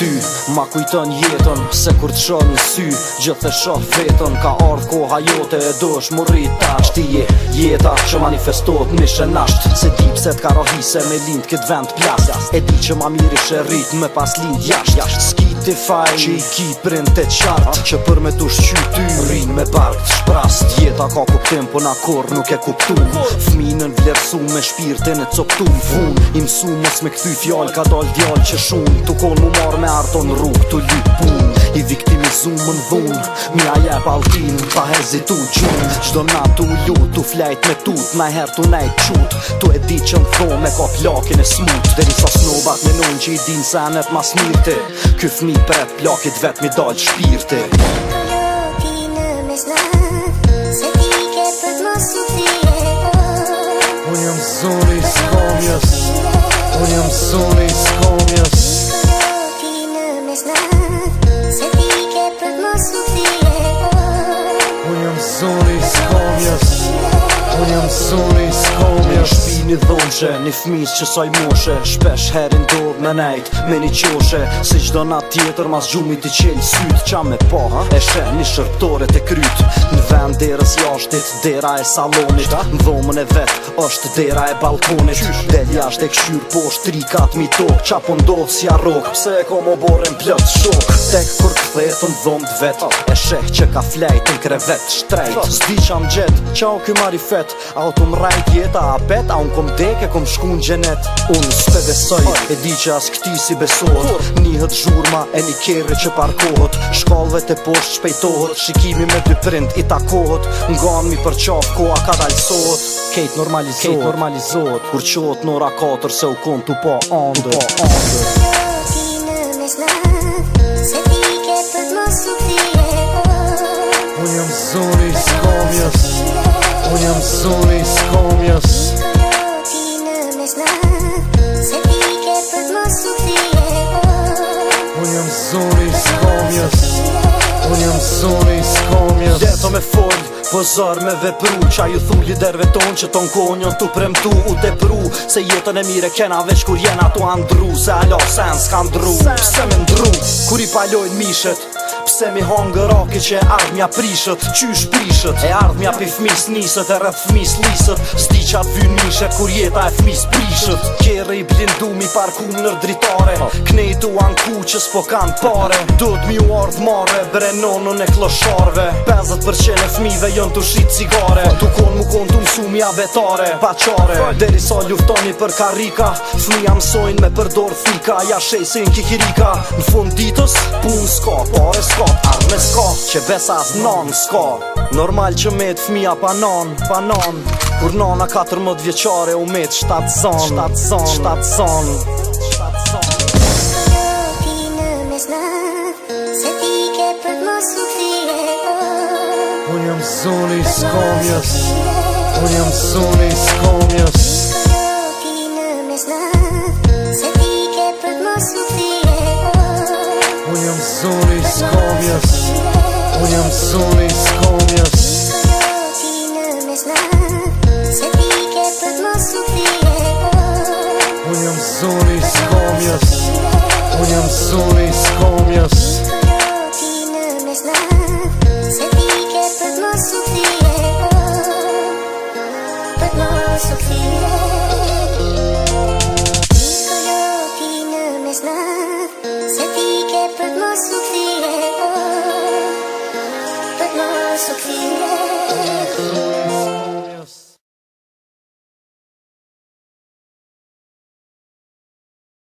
ty Ma kujton jetën, se kur të shonë sy Gjëthë të shonë vetën, ka ardhë koha jote E do është rritë, ta Shti je jeta që manifestot në ishe nashtë Se di pse t'ka rohi se me lindë këtë vend plas E di që ma mirë ishe rritë me pas lindë jashtë jasht. Ski ti fajnë, që i ki prind të qartë Që për me të shqy ty, rrinë me barkë të shprast Jeta ka kuptim, po na kur nuk e kuptum Fminën vlerësu me shpirtin e coptum Vun, imësu mos me këthy fjall, ka dal djall që shun Tukon mu marrë me arton rrug të lip pun I viktimizum më në dhun Mi a jep altin pa hezitu gjun Qdo na tu lut, tu flajt me tut Na her tu nejt qut Tu e di që më tho me ka plakin e smut Dhe sa snobat me nun që i din se anet mas mirti Ky fmi për e plakit vet mi dal shpirti Zoni, skomjes Unë jëmë zoni son escombros një dhonqe, një fmis që saj moshe Shpesh herin dod me nejt, me një qoshe Si qdo natë tjetër mas gjumi t'i qelë syt Qa me po, ha? e shë një shërptore t'e kryt Në vend derës jashtit, dera e salonit Në dhomën e vet, është dera e balkonit Del jasht e këshyr po tri katë mi tok Qa po ndodhë si arok, pse e ko mo borën plët shok Tek kur këthet në dhomë vetë E shë që ka flejt në krevet shtrejt Zdi që marifet kom deke, kom shku në gjenet Unë s'pe besoj, e di që as këti si besohet Nihët zhurma e një kjerë që parkohet Shkallëve të poshtë shpejtohet Shikimi me dy print i takohet Nganë mi për qafë, koa ka dalsohet Kejt normalizohet, Kejt normalizohet Kur qohet nora 4 se u kon t'u pa andër T'u pa andër Unë jam zoni skomjës Unë jam zoni skomjës zoni skomjes Gjeto me fold, pozor me vepru Qa ju thu liderve ton që ton konjon Tu premtu u depru Se jetën e mire kena veç kur jena tu andru Se alo sen s'kan dru Pse me ndru Kur i palojn mishet se mi hongë rake që e ardhë mja prishët, qysh prishët E ardhë mja pi fmis nisët, e rrët fmis lisët Sti qa të vynë mishë, kur jeta e fmis prishët Kjerë i blindu mi parku nër dritare Knejtu anë ku që s'po kanë pare Dut mi u ardhë mare, bre nonën e klosharve 50% e fmive jënë të shqitë cigare Tukon mu kondu msu mja vetare, paqare Deri sa ljuftoni për karika Fmi jam sojnë me përdor fika Ja shesin kikirika Në fund ditës, pun s'ka, pare s'ka Arme s'ko që besas non, s'ko Normal që metë fëmia pa non, pa non Kur nona 14 vjeqare u metë 7 zon 7 zon 7 zon 7 zonë S'ko një opinë me s'në Se ti ke për më s'nëtri e Për më s'nëtri e so So disappear.